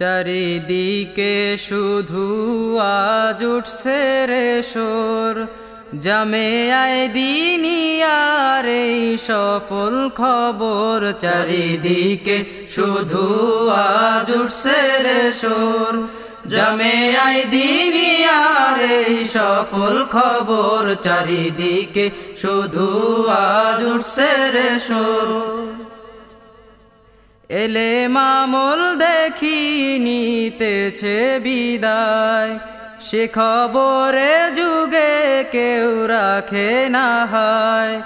চারিদিকে শুধু আজ উঠছে রে সোর জামে আয় দিনিয়ার এই সফল খবর। চারিদিকে শুধু আজ উঠছে রে সোর জামে আয় দিনিয়ার এই সফল খবর। চারিদিকে শুধু আজ উঠছে রে সোর এলে মামুল দেখি নিতেছে বিদায়। সে খবরে যুগে কেউ রাখে না হায়।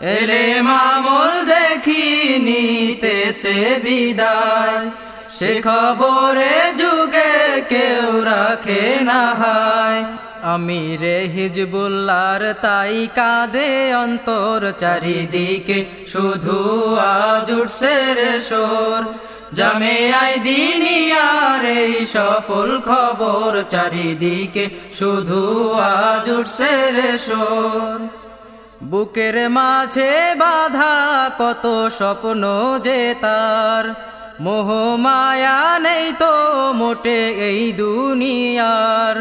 এলে মামুল দেখি নিতেছে বিদায়। সে খবরে যুগে কেউ রাখে না হায়। আমি রে হিজবুল্লার তাই কাঁদে অন্তর চারিদিকে। শুধু আজ উঠছে রে সোর জামে আই দিনিয়ার এই সফল খবর চারিদিকে। শুধু আজ উঠছে রে সোর বুকের মাঝে বাধা কত স্বপ্ন যে তার। মোহ মায়া নেই তো মোটে এই দুনিয়ার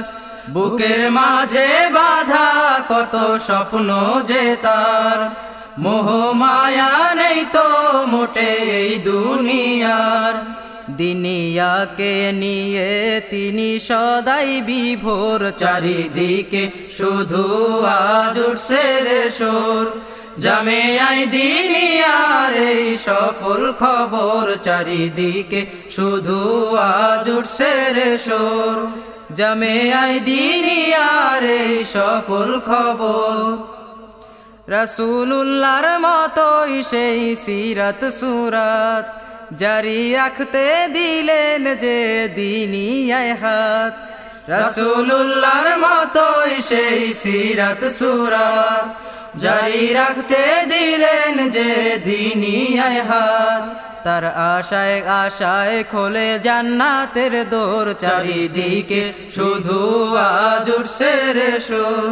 বুকের মাঝে বাধা, কত স্বপ্ন যে তার। মোহ মায়া নেই তো মোটে এই দুনিয়ার। দিনিয়াকে নিয়ে তিনি সদাই বিভোর, চারিদিকে শুধু আজ উঠছে রে সোর জামে আই দিনিয়ার এই সফল খবর, চারিদিকে শুধু আজ উঠছে রে সোর জামে আই দিনিয়ার এই সফল খবর। রসুল্লাহর মতোই সেই সিরাত সুরাত, জারি রাখতে দিলেন যে দিনিয়ায় হাত। রসুল্লাহর মতোই সেই সিরাত সুরাত জারি রাখতে দিলেন যে দিনিয়ায় হাত তার আশায় আশায় খোলে জান্নাতের দোর। চারিদিকে শুধু আজ উঠছে রে সুর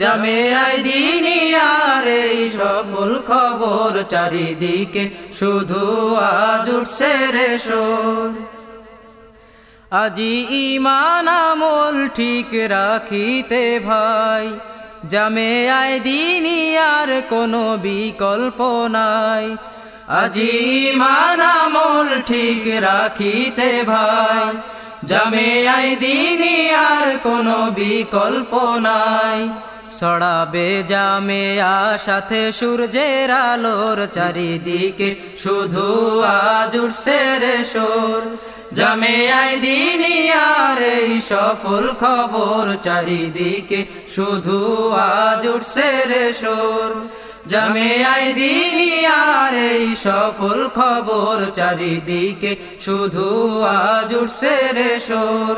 জামে আই দিনিয়ার এই সফল খবর। চারিদিকে শুধু আজ উঠছে রে সোর আজি ইমান আমল ঠিক রাখিতে ভাই। জামে আই দিনিয়ার কোনো বিকল্প নাই। আজি ইমান আমল ঠিক রাখিতে ভাই। জামে আই দিনিয়ার কোনো বিকল্প নাই। ছড়াবে জামে সাথে সূর্যের আলোর চারিদিকে। শুধু আজ উঠছে রে সোর। জামে আই দিনিয়ার এই সফল খবর চারিদিকে শুধু আজ উঠছে রে সোর। জামে আই দিনিয়ার এই সফল খবর চারিদিকে শুধু আজ উঠছে রে সোর।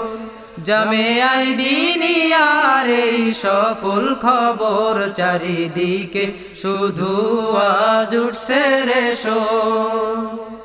জামে আই দিনিয়ার এই সফল খবর চারিদিকে শুধু আজ উঠছে রে সোর।